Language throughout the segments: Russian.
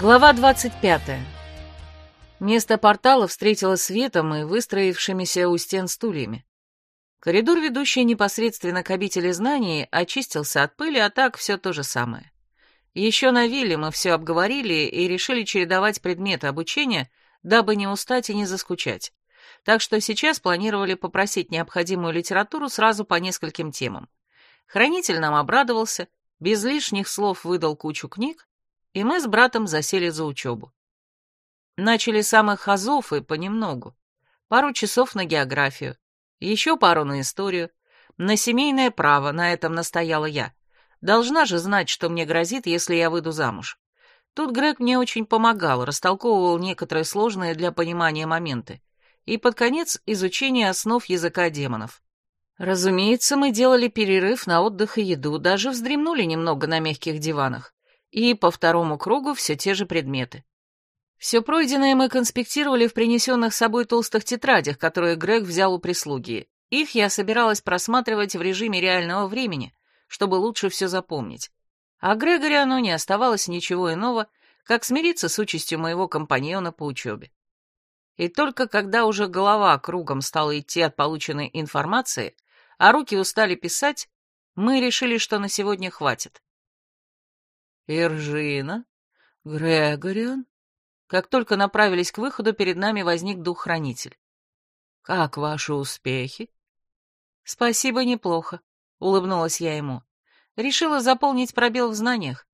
Глава 25. Место портала встретило светом и выстроившимися у стен стульями. Коридор, ведущий непосредственно к обители знаний, очистился от пыли, а так все то же самое. Еще на вилле мы все обговорили и решили чередовать предметы обучения, дабы не устать и не заскучать. Так что сейчас планировали попросить необходимую литературу сразу по нескольким темам. Хранитель нам обрадовался, без лишних слов выдал кучу книг, и мы с братом засели за учебу. Начали с самых азов и понемногу. Пару часов на географию, еще пару на историю, на семейное право, на этом настояла я. Должна же знать, что мне грозит, если я выйду замуж. Тут Грег мне очень помогал, растолковывал некоторые сложные для понимания моменты. И под конец изучение основ языка демонов. Разумеется, мы делали перерыв на отдых и еду, даже вздремнули немного на мягких диванах. И по второму кругу все те же предметы. Все пройденное мы конспектировали в принесенных с собой толстых тетрадях, которые Грег взял у прислуги. Их я собиралась просматривать в режиме реального времени, чтобы лучше все запомнить. А Грегориану не оставалось ничего иного, как смириться с участью моего компаньона по учебе. И только когда уже голова кругом стала идти от полученной информации, а руки устали писать, мы решили, что на сегодня хватит. Иржина, Грегориан. Как только направились к выходу, перед нами возник дух-хранитель. Как ваши успехи? Спасибо, неплохо, улыбнулась я ему. Решила заполнить пробел в знаниях.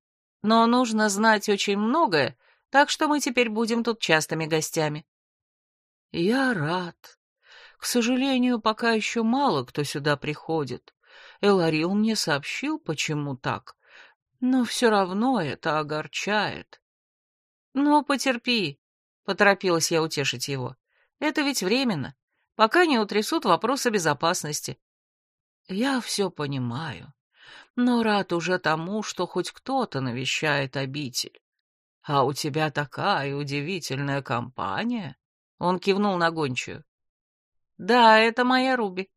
Но нужно знать очень многое, так что мы теперь будем тут частыми гостями. Я рад. К сожалению, пока еще мало кто сюда приходит. Эларил мне сообщил, почему так. Но все равно это огорчает. Ну, потерпи, поторопилась я утешить его. Это ведь временно, пока не утрясут вопросы безопасности. Я все понимаю, но рад уже тому, что хоть кто-то навещает обитель. А у тебя такая удивительная компания. Он кивнул на гончую. Да, это моя Руби.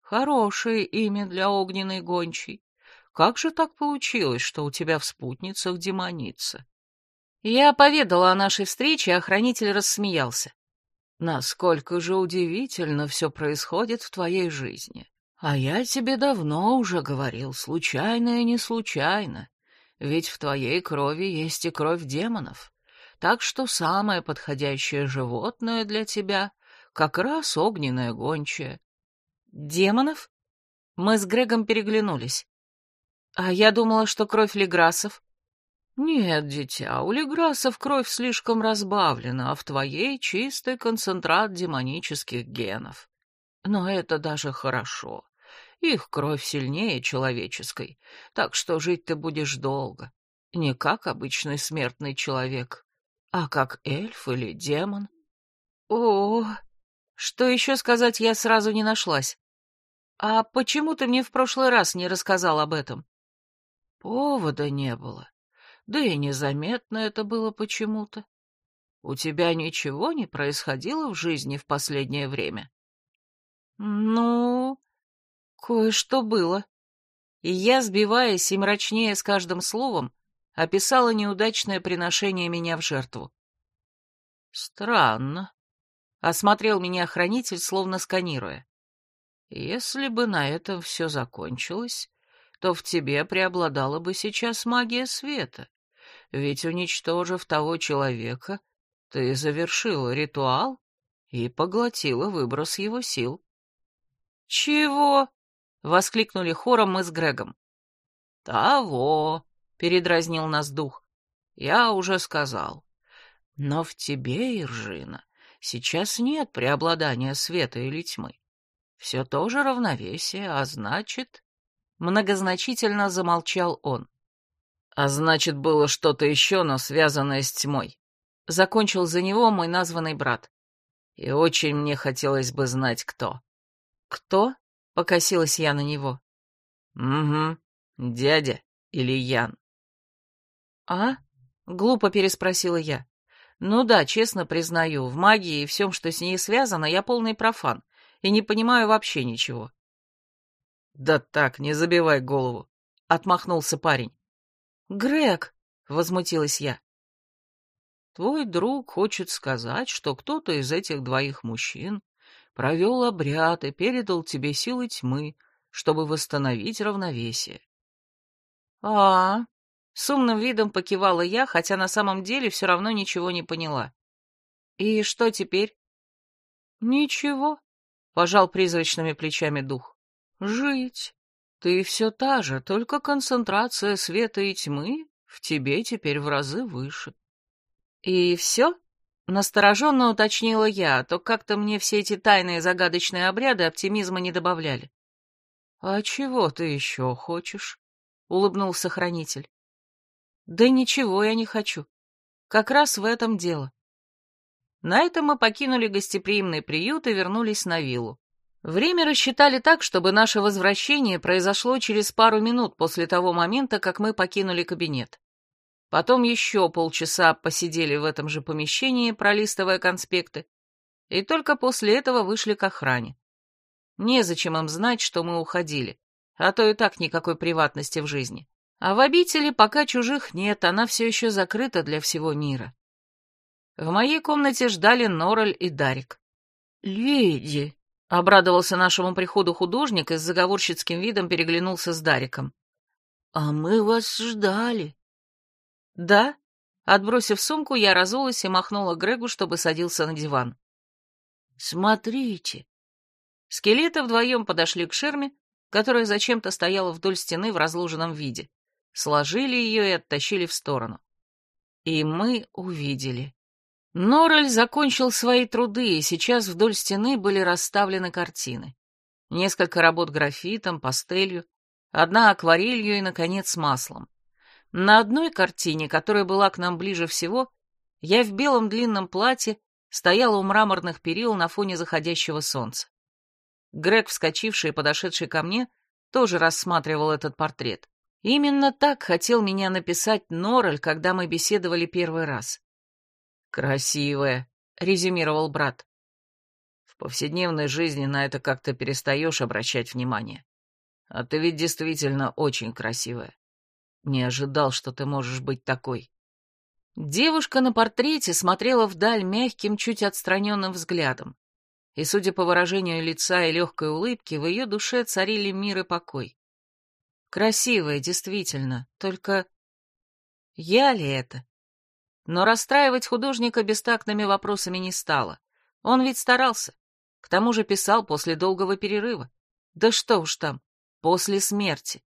Хорошее имя для огненной гончей. Как же так получилось, что у тебя в спутницах демоница? Я поведала о нашей встрече, а хранитель рассмеялся. Насколько же удивительно все происходит в твоей жизни. А я тебе давно уже говорил, случайно и не случайно. Ведь в твоей крови есть и кровь демонов. Так что самое подходящее животное для тебя — как раз огненная гончая. Демонов? Мы с Грегом переглянулись. А я думала, что кровь Леграсов... Нет, дитя, у Леграсов кровь слишком разбавлена, а в твоей чистый концентрат демонических генов. Но это даже хорошо. Их кровь сильнее человеческой, так что жить ты будешь долго. Не как обычный смертный человек, а как эльф или демон. О, что еще сказать я сразу не нашлась. А почему ты мне в прошлый раз не рассказал об этом? Повода не было. Да и незаметно это было почему-то. У тебя ничего не происходило в жизни в последнее время? Ну, кое-что было. И я, сбиваясь и мрачнее с каждым словом, описала неудачное приношение меня в жертву. Странно. Осмотрел меня хранитель, словно сканируя. Если бы на этом все закончилось, то в тебе преобладала бы сейчас магия света. Ведь, уничтожив того человека, ты завершила ритуал и поглотила выброс его сил. «Чего?» — воскликнули хором мы с Грегом. «Того!» — передразнил нас дух. «Я уже сказал. Но в тебе, Иржина, сейчас нет преобладания света или тьмы. Все тоже равновесие, а значит...» Многозначительно замолчал он. А значит, было что-то еще, но связанное с тьмой. Закончил за него мой названный брат. И очень мне хотелось бы знать, кто. Кто? Покосилась я на него. Угу, дядя или Ян. А? Глупо переспросила я. Ну да, честно признаю, в магии и всем, что с ней связано, я полный профан и не понимаю вообще ничего. «Да так, не забивай голову», — отмахнулся парень. «Грег», — возмутилась я, Твой друг хочет сказать, что кто-то из этих двоих мужчин провел обряд и передал тебе силы тьмы, чтобы восстановить равновесие. А, -а, -а с умным видом покивала я, хотя на самом деле все равно ничего не поняла. И что теперь? Ничего, пожал призрачными плечами дух. Жить. Ты все та же, только концентрация света и тьмы в тебе теперь в разы выше. И все? Настороженно уточнила я, а то как-то мне все эти тайные загадочные обряды оптимизма не добавляли. «А чего ты еще хочешь?» — улыбнулся хранитель. «Да ничего я не хочу. Как раз в этом дело». На этом мы покинули гостеприимный приют и вернулись на виллу. Время рассчитали так, чтобы наше возвращение произошло через пару минут после того момента, как мы покинули кабинет. Потом еще полчаса посидели в этом же помещении, пролистывая конспекты, и только после этого вышли к охране. Незачем им знать, что мы уходили, а то и так никакой приватности в жизни. А в обители пока чужих нет, она все еще закрыта для всего мира. В моей комнате ждали Нораль и Дарик. «Леди!» — обрадовался нашему приходу художник и с заговорщицким видом переглянулся с Дариком. «А мы вас ждали!» «Да?» Отбросив сумку, я разулась и махнула Грегу, чтобы садился на диван. «Смотрите!» Скелеты вдвоем подошли к ширме, которая зачем-то стояла вдоль стены в разложенном виде, сложили ее и оттащили в сторону. И мы увидели. Норрель закончил свои труды, и сейчас вдоль стены были расставлены картины. Несколько работ графитом, пастелью, одна акварелью и, наконец, маслом. На одной картине, которая была к нам ближе всего, я в белом длинном платье стояла у мраморных перил на фоне заходящего солнца. Грег, вскочивший и подошедший ко мне, тоже рассматривал этот портрет. Именно так хотел меня написать Норрель, когда мы беседовали первый раз. «Красивая», — резюмировал брат. «В повседневной жизни на это как-то перестаешь обращать внимание. А ты ведь действительно очень красивая. Не ожидал, что ты можешь быть такой. Девушка на портрете смотрела вдаль мягким, чуть отстраненным взглядом. И, судя по выражению лица и легкой улыбке, в ее душе царили мир и покой. Красивая, действительно, только... Я ли это? Но расстраивать художника бестактными вопросами не стало. Он ведь старался. К тому же писал после долгого перерыва. Да что уж там, после смерти.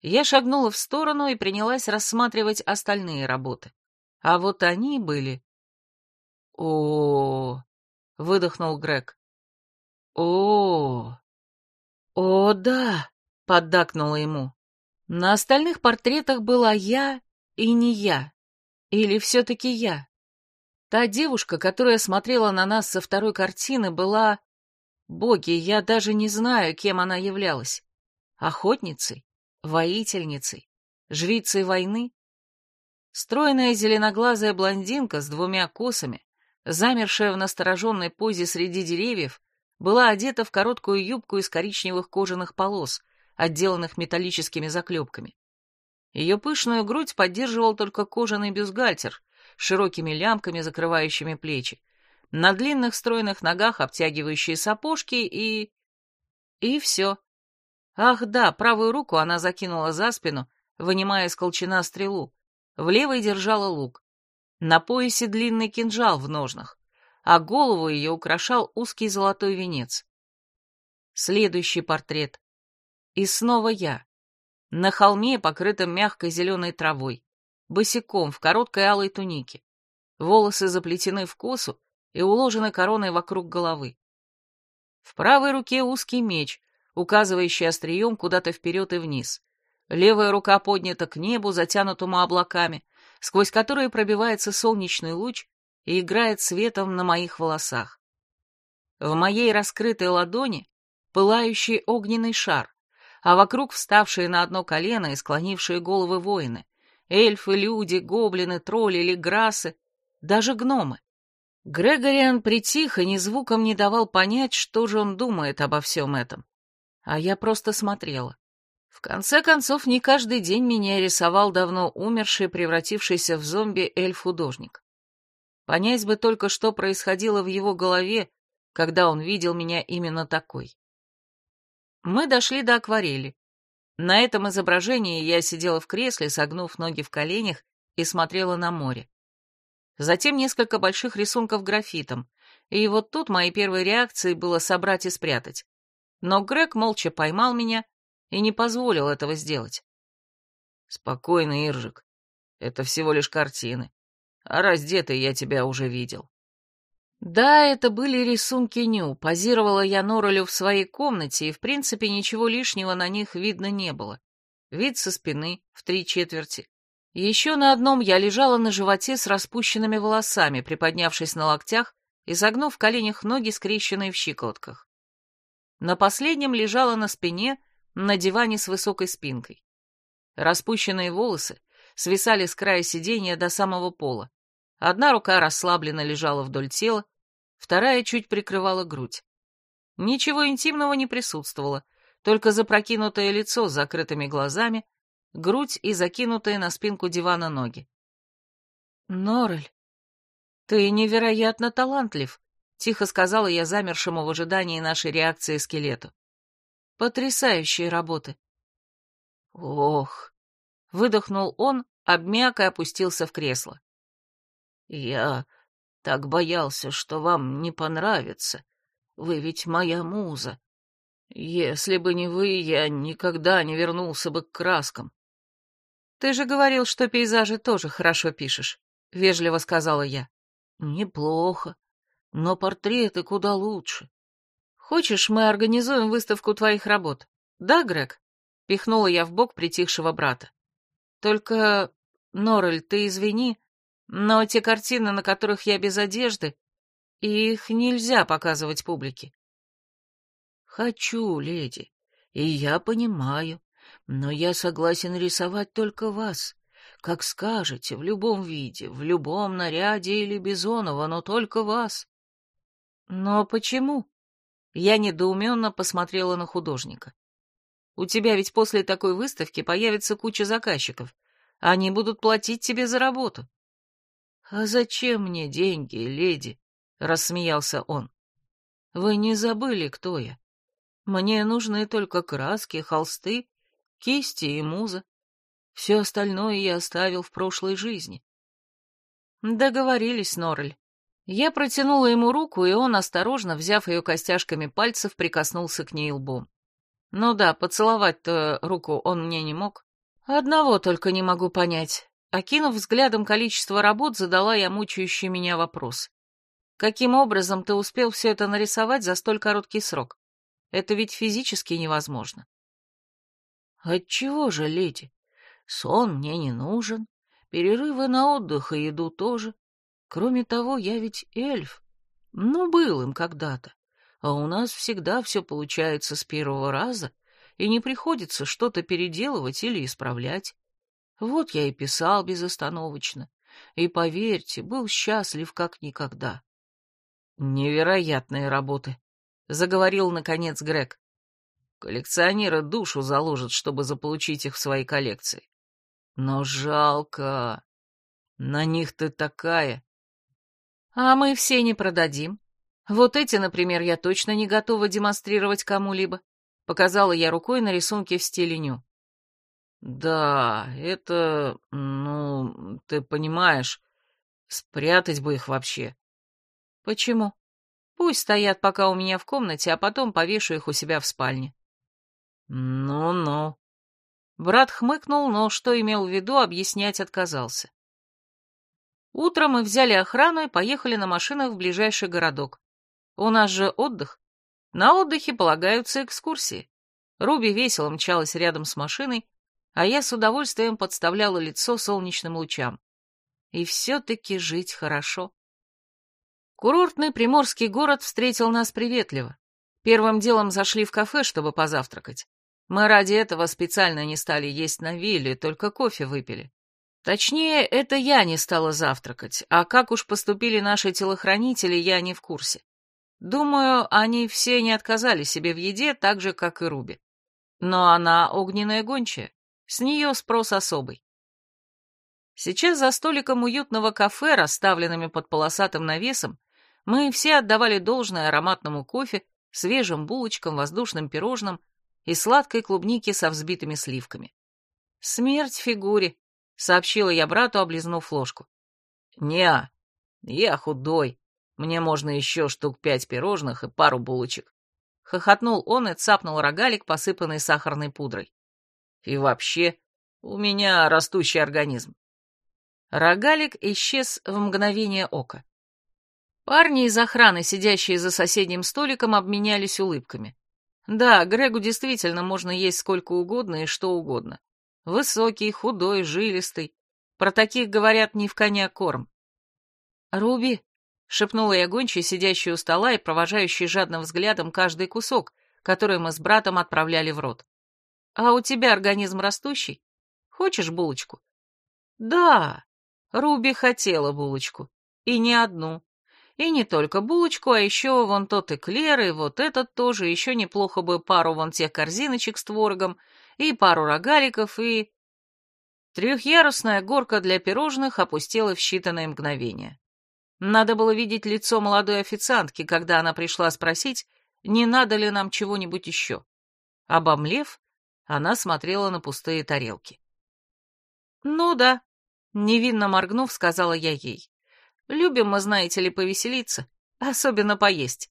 Я шагнула в сторону и принялась рассматривать остальные работы. А вот они были... о, -о, выдохнул Грег. о «О, да!» — поддакнула ему. На остальных портретах была я и не я. Или все-таки я. Та девушка, которая смотрела на нас со второй картины, была... Боги, я даже не знаю, кем она являлась. Охотницей? воительницей, жрицей войны. Стройная зеленоглазая блондинка с двумя косами, замершая в настороженной позе среди деревьев, была одета в короткую юбку из коричневых кожаных полос, отделанных металлическими заклепками. Ее пышную грудь поддерживал только кожаный бюстгальтер с широкими лямками, закрывающими плечи, на длинных стройных ногах обтягивающие сапожки и... И все. Ах да, правую руку она закинула за спину, вынимая из колчана стрелу. В левой держала лук. На поясе длинный кинжал в ножнах, а голову ее украшал узкий золотой венец. Следующий портрет. И снова я. На холме, покрытом мягкой зеленой травой, босиком, в короткой алой тунике. Волосы заплетены в косу и уложены короной вокруг головы. В правой руке узкий меч, указывающий острием куда-то вперед и вниз. Левая рука поднята к небу, затянутому облаками, сквозь которые пробивается солнечный луч и играет светом на моих волосах. В моей раскрытой ладони пылающий огненный шар, а вокруг вставшие на одно колено и склонившие головы воины, эльфы, люди, гоблины, тролли, леграсы, даже гномы. Грегориан притих и ни звуком не давал понять, что же он думает обо всем этом. А я просто смотрела. В конце концов, не каждый день меня рисовал давно умерший, превратившийся в зомби эльф-художник. Понять бы только, что происходило в его голове, когда он видел меня именно такой. Мы дошли до акварели. На этом изображении я сидела в кресле, согнув ноги в коленях, и смотрела на море. Затем несколько больших рисунков графитом, и вот тут моей первой реакцией было собрать и спрятать. Но Грег молча поймал меня и не позволил этого сделать. «Спокойно, Иржик. Это всего лишь картины. А раздетый я тебя уже видел». Да, это были рисунки Ню. Позировала я Норрелю в своей комнате, и, в принципе, ничего лишнего на них видно не было. Вид со спины, в три четверти. Еще на одном я лежала на животе с распущенными волосами, приподнявшись на локтях и загнув в коленях ноги, скрещенные в щиколотках. На последнем лежала на спине, на диване с высокой спинкой. Распущенные волосы свисали с края сиденья до самого пола. Одна рука расслабленно лежала вдоль тела, вторая чуть прикрывала грудь. Ничего интимного не присутствовало, только запрокинутое лицо с закрытыми глазами, грудь и закинутые на спинку дивана ноги. «Норрель, ты невероятно талантлив», — тихо сказала я замершему в ожидании нашей реакции скелету. «Потрясающие работы». «Ох», — выдохнул он, обмяк и опустился в кресло. «Я так боялся, что вам не понравится. Вы ведь моя муза. Если бы не вы, я никогда не вернулся бы к краскам». «Ты же говорил, что пейзажи тоже хорошо пишешь», — вежливо сказала я. «Неплохо, но портреты куда лучше. Хочешь, мы организуем выставку твоих работ? Да, Грег?» — пихнула я в бок притихшего брата. «Только, Норрель, ты извини, но те картины, на которых я без одежды, их нельзя показывать публике. Хочу, леди, и я понимаю, но я согласен рисовать только вас. Как скажете, в любом виде, в любом наряде или Бизонова, но только вас. Но почему? Я недоуменно посмотрела на художника. У тебя ведь после такой выставки появится куча заказчиков. Они будут платить тебе за работу. «А зачем мне деньги, леди?» — рассмеялся он. «Вы не забыли, кто я? Мне нужны только краски, холсты, кисти и муза. Все остальное я оставил в прошлой жизни». Договорились, Норль. Я протянула ему руку, и он, осторожно, взяв ее костяшками пальцев, прикоснулся к ней лбом. Ну да, поцеловать-то руку он мне не мог. Одного только не могу понять. Окинув взглядом количество работ, задала я мучающий меня вопрос. Каким образом ты успел все это нарисовать за столь короткий срок? Это ведь физически невозможно. Отчего же, леди? Сон мне не нужен, перерывы на отдых и еду тоже. Кроме того, я ведь эльф. Ну, был им когда-то. А у нас всегда все получается с первого раза, и не приходится что-то переделывать или исправлять. Вот я и писал безостановочно. И, поверьте, был счастлив как никогда. Невероятные работы, — заговорил, наконец, Грег. Коллекционеры душу заложат, чтобы заполучить их в свои коллекции. Но жалко. На них ты такая. А мы все не продадим. Вот эти, например, я точно не готова демонстрировать кому-либо. Показала я рукой на рисунке в стиле ню. Да, это, ну, ты понимаешь, спрятать бы их вообще. Почему? Пусть стоят пока у меня в комнате, а потом повешу их у себя в спальне. Ну-ну. Брат хмыкнул, но что имел в виду, объяснять отказался. Утром мы взяли охрану и поехали на машинах в ближайший городок. У нас же отдых. На отдыхе полагаются экскурсии. Руби весело мчалась рядом с машиной, а я с удовольствием подставляла лицо солнечным лучам. И все-таки жить хорошо. Курортный приморский город встретил нас приветливо. Первым делом зашли в кафе, чтобы позавтракать. Мы ради этого специально не стали есть на вилле, только кофе выпили. Точнее, это я не стала завтракать, а как уж поступили наши телохранители, я не в курсе. Думаю, они все не отказали себе в еде, так же, как и Руби. Но она огненная гончая, с нее спрос особый. Сейчас за столиком уютного кафе, расставленными под полосатым навесом, мы все отдавали должное ароматному кофе, свежим булочкам, воздушным пирожным и сладкой клубнике со взбитыми сливками. «Смерть фигуре», — сообщила я брату, облизнув ложку. «Не, я худой. Мне можно еще штук пять пирожных и пару булочек». Хохотнул он и цапнул рогалик, посыпанный сахарной пудрой. «И вообще, у меня растущий организм. Рогалик исчез в мгновение ока. Парни из охраны, сидящие за соседним столиком, обменялись улыбками. Да, Грегу действительно можно есть сколько угодно и что угодно. Высокий, худой, жилистый. Про таких говорят не в коня корм. «Руби», — шепнула я гончей, сидящей у стола и провожающей жадным взглядом каждый кусок, который мы с братом отправляли в рот. «А у тебя организм растущий? Хочешь булочку?» «Да», Руби хотела булочку. И не одну. И не только булочку, а еще вон тот эклер, и вот этот тоже, еще неплохо бы пару вон тех корзиночек с творогом, и пару рогаликов, и... Трехъярусная горка для пирожных опустела в считанные мгновения. Надо было видеть лицо молодой официантки, когда она пришла спросить, не надо ли нам чего-нибудь еще. Обомлев, она смотрела на пустые тарелки. «Ну да, Невинно моргнув, сказала я ей. Любим мы, знаете ли, повеселиться, особенно поесть.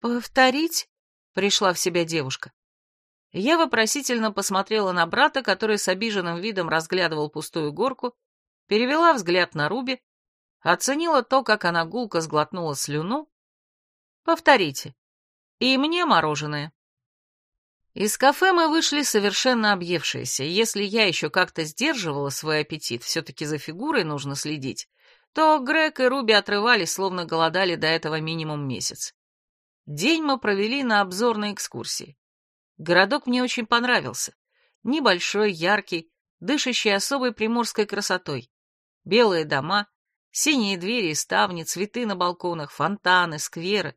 Повторить? Пришла в себя девушка. Я вопросительно посмотрела на брата, который с обиженным видом разглядывал пустую горку, перевела взгляд на Руби, оценила то, как она гулко сглотнула слюну. Повторите. И мне мороженое. Из кафе мы вышли совершенно объевшиеся, если я еще как-то сдерживала свой аппетит, все-таки за фигурой нужно следить, то Грег и Руби отрывались, словно голодали до этого минимум месяц. День мы провели на обзорной экскурсии. Городок мне очень понравился. Небольшой, яркий, дышащий особой приморской красотой. Белые дома, синие двери и ставни, цветы на балконах, фонтаны, скверы.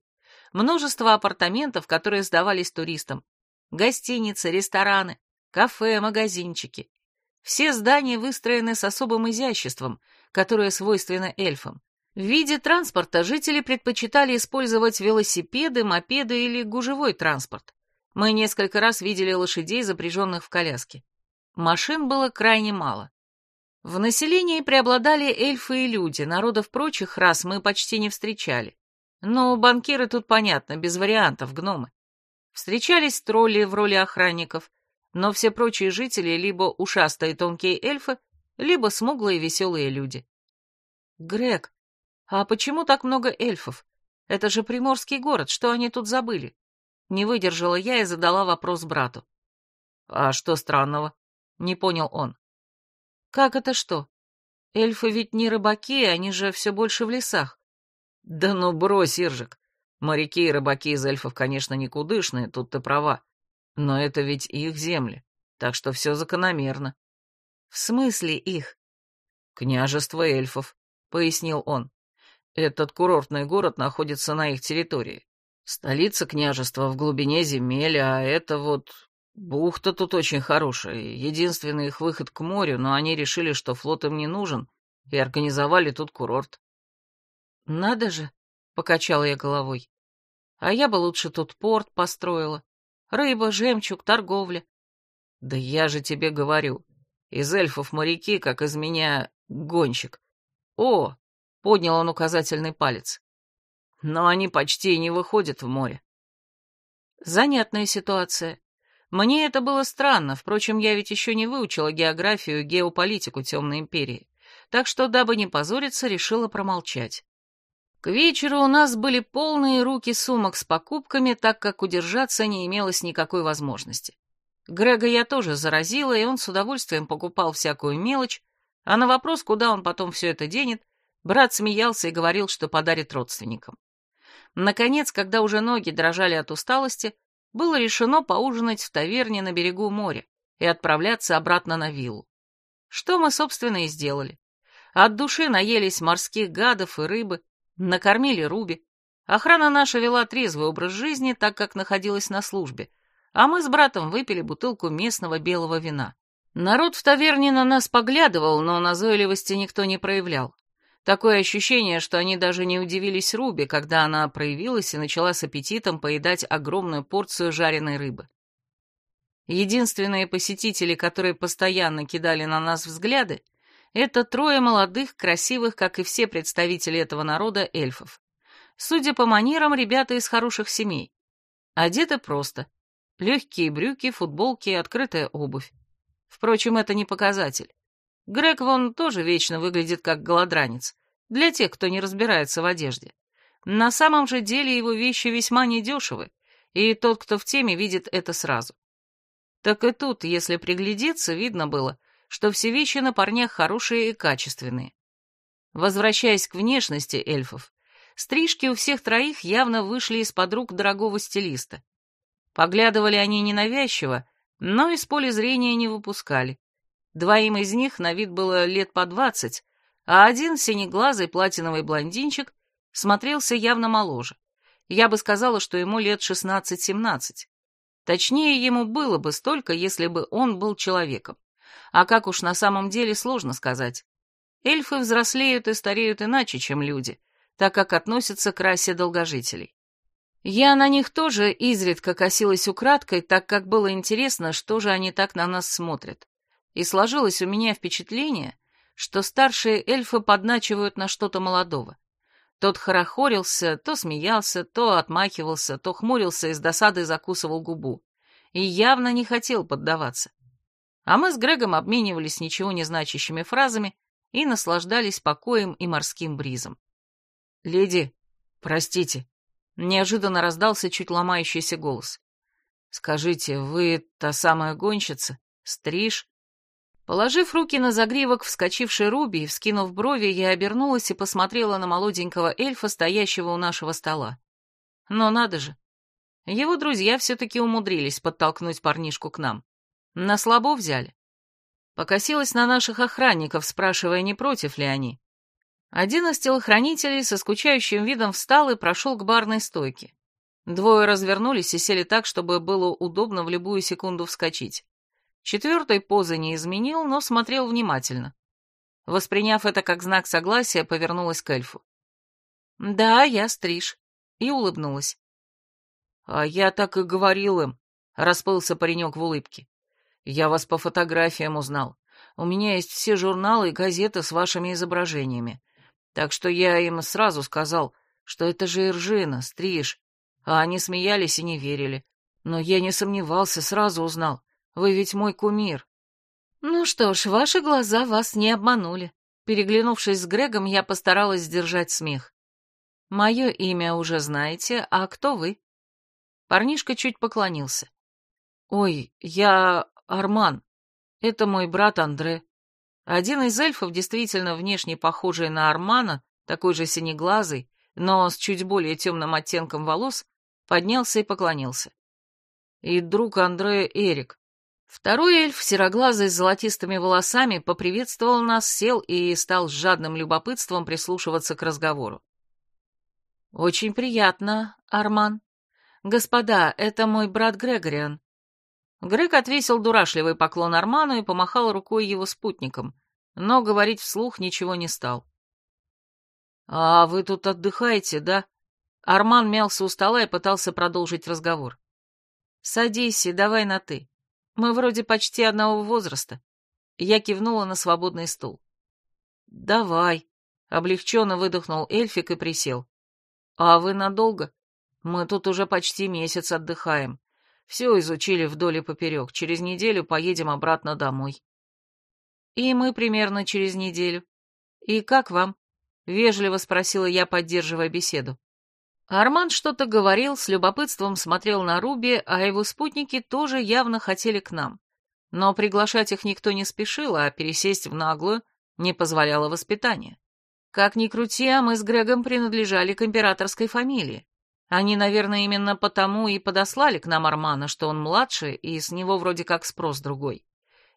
Множество апартаментов, которые сдавались туристам, Гостиницы, рестораны, кафе, магазинчики. Все здания выстроены с особым изяществом, которое свойственно эльфам. В виде транспорта жители предпочитали использовать велосипеды, мопеды или гужевой транспорт. Мы несколько раз видели лошадей, запряженных в коляске. Машин было крайне мало. В населении преобладали эльфы и люди, народов прочих рас мы почти не встречали. Но банкиры тут понятно, без вариантов, гномы. Встречались тролли в роли охранников, но все прочие жители либо ушастые тонкие эльфы, либо смуглые веселые люди. Грег, а почему так много эльфов? Это же приморский город, что они тут забыли? Не выдержала я и задала вопрос брату. А что странного? Не понял он. Как это что? Эльфы ведь не рыбаки, они же все больше в лесах. Да ну брось, Иржик. Моряки и рыбаки из эльфов, конечно, никудышные, тут ты права. Но это ведь их земли, так что все закономерно. В смысле их? Княжество эльфов, пояснил он. Этот курортный город находится на их территории. Столица княжества в глубине земель, а это вот... Бухта тут очень хорошая, единственный их выход к морю, но они решили, что флот им не нужен, и организовали тут курорт. Надо же, покачала я головой. А я бы лучше тут порт построила. Рыба, жемчуг, торговля. Да я же тебе говорю, из эльфов моряки, как из меня гонщик. О, поднял он указательный палец. Но они почти не выходят в море. Занятная ситуация. Мне это было странно, впрочем, я ведь еще не выучила географию и геополитику Темной Империи, так что, дабы не позориться, решила промолчать. К вечеру у нас были полные руки сумок с покупками, так как удержаться не имелось никакой возможности. Грега я тоже заразила, и он с удовольствием покупал всякую мелочь, а на вопрос, куда он потом все это денет, брат смеялся и говорил, что подарит родственникам. Наконец, когда уже ноги дрожали от усталости, было решено поужинать в таверне на берегу моря и отправляться обратно на виллу. Что мы, собственно, и сделали. От души наелись морских гадов и рыбы, Накормили Руби. Охрана наша вела трезвый образ жизни, так как находилась на службе, а мы с братом выпили бутылку местного белого вина. Народ в таверне на нас поглядывал, но назойливости никто не проявлял. Такое ощущение, что они даже не удивились Руби, когда она проявилась и начала с аппетитом поедать огромную порцию жареной рыбы. Единственные посетители, которые постоянно кидали на нас взгляды, это трое молодых, красивых, как и все представители этого народа, эльфов. Судя по манерам, ребята из хороших семей. Одеты просто. Легкие брюки, футболки и открытая обувь. Впрочем, это не показатель. Грег вон тоже вечно выглядит как голодранец, для тех, кто не разбирается в одежде. На самом же деле его вещи весьма недешевы, и тот, кто в теме, видит это сразу. Так и тут, если приглядеться, видно было, что все вещи на парнях хорошие и качественные. Возвращаясь к внешности эльфов, стрижки у всех троих явно вышли из-под рук дорогого стилиста. Поглядывали они ненавязчиво, но из поля зрения не выпускали. Двоим из них на вид было лет по двадцать, а один синеглазый платиновый блондинчик смотрелся явно моложе. Я бы сказала, что ему лет шестнадцать-семнадцать. Точнее, ему было бы столько, если бы он был человеком. А как уж на самом деле сложно сказать. Эльфы взрослеют и стареют иначе, чем люди, так как относятся к расе долгожителей. Я на них тоже изредка косилась украдкой, так как было интересно, что же они так на нас смотрят. И сложилось у меня впечатление, что старшие эльфы подначивают на что-то молодого. Тот хорохорился, то смеялся, то отмахивался, то хмурился и с досадой закусывал губу. И явно не хотел поддаваться. А мы с Грегом обменивались ничего не значащими фразами и наслаждались покоем и морским бризом. «Леди, простите», — неожиданно раздался чуть ломающийся голос. «Скажите, вы та самая гонщица? Стриж?» Положив руки на загривок вскочившей Руби и вскинув брови, я обернулась и посмотрела на молоденького эльфа, стоящего у нашего стола. Но надо же. Его друзья все-таки умудрились подтолкнуть парнишку к нам. На слабо взяли. Покосилась на наших охранников, спрашивая, не против ли они. Один из телохранителей со скучающим видом встал и прошел к барной стойке. Двое развернулись и сели так, чтобы было удобно в любую секунду вскочить. Четвертой позы не изменил, но смотрел внимательно. Восприняв это как знак согласия, повернулась к эльфу. «Да, я стриж», и улыбнулась. «А я так и говорил им», — расплылся паренек в улыбке. «Я вас по фотографиям узнал. У меня есть все журналы и газеты с вашими изображениями. Так что я им сразу сказал, что это же Иржина, стриж. А они смеялись и не верили. Но я не сомневался, сразу узнал. Вы ведь мой кумир». «Ну что ж, ваши глаза вас не обманули». Переглянувшись с Грегом, я постаралась сдержать смех. «Мое имя уже знаете, а кто вы?» Парнишка чуть поклонился. «Ой, я Арман. Это мой брат Андре. Один из эльфов, действительно внешне похожий на Армана, такой же синеглазый, но с чуть более темным оттенком волос, поднялся и поклонился. И друг Андре Эрик. Второй эльф, сероглазый с золотистыми волосами, поприветствовал нас, сел и стал с жадным любопытством прислушиваться к разговору. «Очень приятно, Арман. Господа, это мой брат Грегориан». Грег отвесил дурашливый поклон Арману и помахал рукой его спутникам, но говорить вслух ничего не стал. «А вы тут отдыхаете, да?» Арман мялся у стола и пытался продолжить разговор. «Садись и давай на «ты». Мы вроде почти одного возраста. Я кивнула на свободный стул. «Давай», — облегченно выдохнул эльфик и присел. «А вы надолго? Мы тут уже почти месяц отдыхаем. Все изучили вдоль и поперек. Через неделю поедем обратно домой». «И мы примерно через неделю. И как вам?» — вежливо спросила я, поддерживая беседу. Арман что-то говорил, с любопытством смотрел на Руби, а его спутники тоже явно хотели к нам. Но приглашать их никто не спешил, а пересесть в наглую не позволяло воспитание. Как ни крути, а мы с Грегом принадлежали к императорской фамилии. Они, наверное, именно потому и подослали к нам Армана, что он младше, и с него вроде как спрос другой.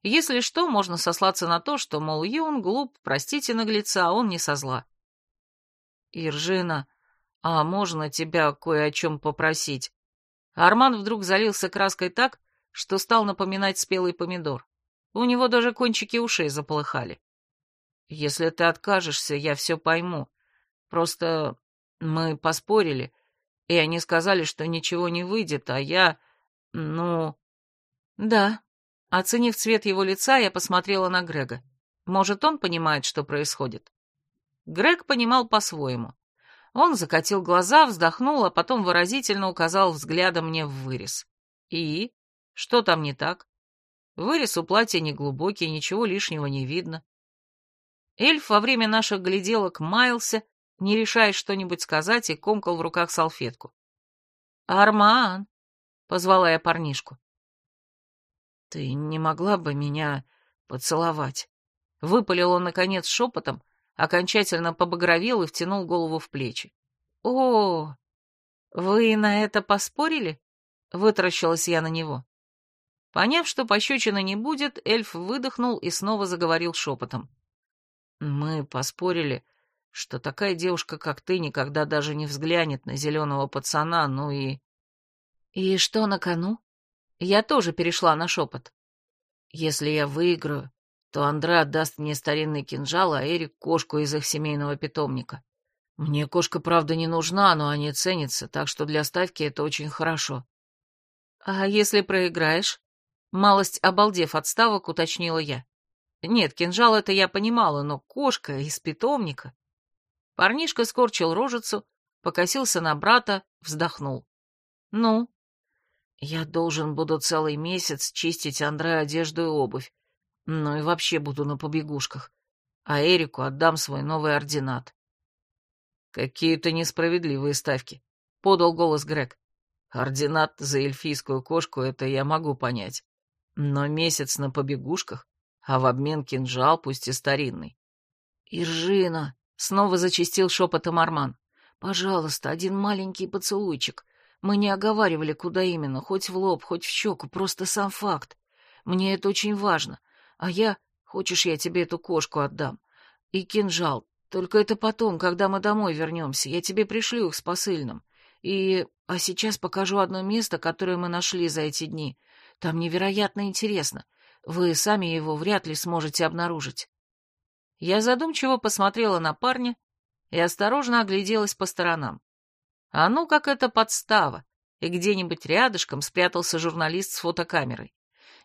Если что, можно сослаться на то, что, мол, юн, глуп, простите наглеца, а он не со зла. «Иржина, «А можно тебя кое о чем попросить?» Арман вдруг залился краской так, что стал напоминать спелый помидор. У него даже кончики ушей заполыхали. «Если ты откажешься, я все пойму. Просто мы поспорили, и они сказали, что ничего не выйдет, а я... ну...» «Да». Оценив цвет его лица, я посмотрела на Грега. Может, он понимает, что происходит? Грег понимал по-своему. Он закатил глаза, вздохнул, а потом выразительно указал взглядом мне в вырез. «И? Что там не так?» Вырез у платья неглубокий, ничего лишнего не видно. Эльф во время наших гляделок маялся, не решая что-нибудь сказать, и комкал в руках салфетку. «Арман!» — позвала я парнишку. «Ты не могла бы меня поцеловать?» Выпалил он, наконец, шепотом, окончательно побагровел и втянул голову в плечи. «О, вы на это поспорили?» — вытаращилась я на него. Поняв, что пощечины не будет, эльф выдохнул и снова заговорил шепотом. «Мы поспорили, что такая девушка, как ты, никогда даже не взглянет на зеленого пацана, ну и...» «И что на кону?» Я тоже перешла на шепот. «Если я выиграю, то Андре отдаст мне старинный кинжал, а Эрик — кошку из их семейного питомника. Мне кошка, правда, не нужна, но они ценятся, так что для ставки это очень хорошо». «А если проиграешь?» Малость обалдев от ставок, уточнила я. Нет, кинжал это я понимала, но кошка из питомника. Парнишка скорчил рожицу, покосился на брата, вздохнул. Ну? Я должен буду целый месяц чистить Андре одежду и обувь. Ну и вообще буду на побегушках. А Эрику отдам свой новый ординат. Какие-то несправедливые ставки, — подал голос Грег. Ординат за эльфийскую кошку — это я могу понять. Но месяц на побегушках, а в обмен кинжал, пусть и старинный. «Иржина!» — снова зачистил шепотом Арман. «Пожалуйста, один маленький поцелуйчик. Мы не оговаривали, куда именно, хоть в лоб, хоть в щеку, просто сам факт. Мне это очень важно. А я... Хочешь, я тебе эту кошку отдам? И кинжал. Только это потом, когда мы домой вернемся. Я тебе пришлю их с посыльным. И... А сейчас покажу одно место, которое мы нашли за эти дни. Там невероятно интересно. Вы сами его вряд ли сможете обнаружить. Я задумчиво посмотрела на парня и осторожно огляделась по сторонам. А ну, как это подстава, и где-нибудь рядышком спрятался журналист с фотокамерой.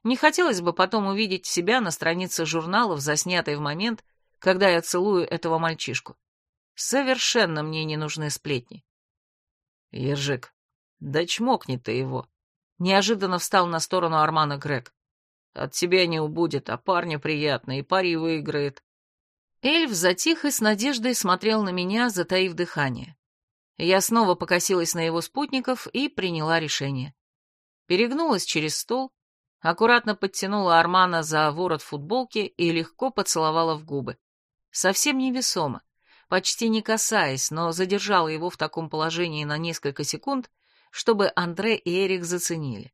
Не хотелось бы потом увидеть себя на странице журналов, заснятой в момент, когда я целую этого мальчишку. Совершенно мне не нужны сплетни. Ежик, да чмокни ты его. Неожиданно встал на сторону Армана Грег. От тебя не убудет, а парня приятно, и пари выиграет. Эльф затих и с надеждой смотрел на меня, затаив дыхание. Я снова покосилась на его спутников и приняла решение. Перегнулась через стол, аккуратно подтянула Армана за ворот футболки и легко поцеловала в губы. Совсем невесомо, почти не касаясь, но задержала его в таком положении на несколько секунд, чтобы Андре и Эрик заценили.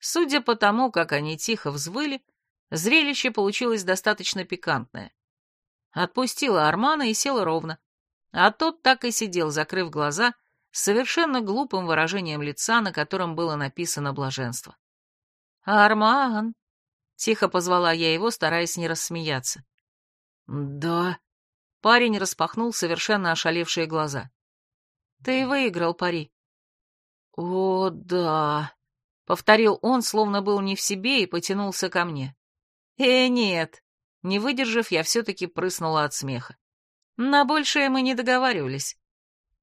Судя по тому, как они тихо взвыли, зрелище получилось достаточно пикантное. Отпустила Армана и села ровно, а тот так и сидел, закрыв глаза, с совершенно глупым выражением лица, на котором было написано блаженство. «Арман!» — тихо позвала я его, стараясь не рассмеяться. «Да...» — парень распахнул совершенно ошалевшие глаза. «Ты выиграл пари. «О, да», — повторил он, словно был не в себе, и потянулся ко мне. «Э, нет». Не выдержав, я все-таки прыснула от смеха. На большее мы не договаривались.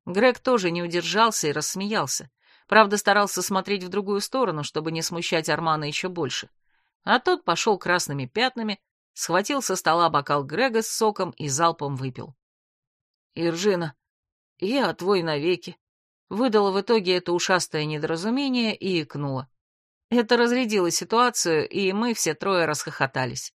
Грег тоже не удержался и рассмеялся. Правда, старался смотреть в другую сторону, чтобы не смущать Армана еще больше. А тот пошел красными пятнами, схватил со стола бокал Грега с соком и залпом выпил. «Иржина, я твой навеки», Выдала в итоге это ушастое недоразумение и икнула. Это разрядило ситуацию, и мы все трое расхохотались.